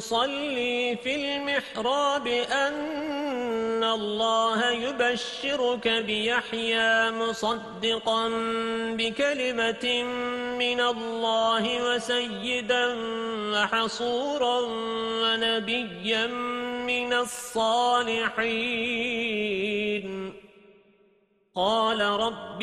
يصلي في المحراب أن الله يبشرك بيحيى مصدقا بكلمة من الله وسيدا وحصورا ونبيا من الصالحين. قال رب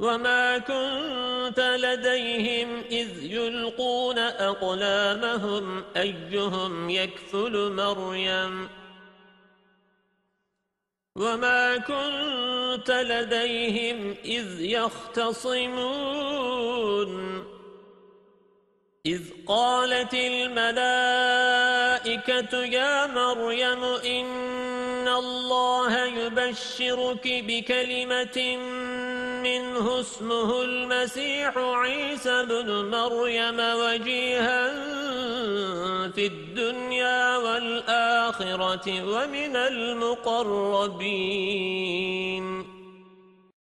وما كنت لديهم إذ يلقون أقلامهم أيهم يكفل مريم وما كنت لديهم إذ يختصمون إذ قالت الملائكة يا مريم إن الله يبشرك بكلمة منه اسمه المسيح عيسى بن مريم وجيها في الدنيا والآخرة ومن المقربين.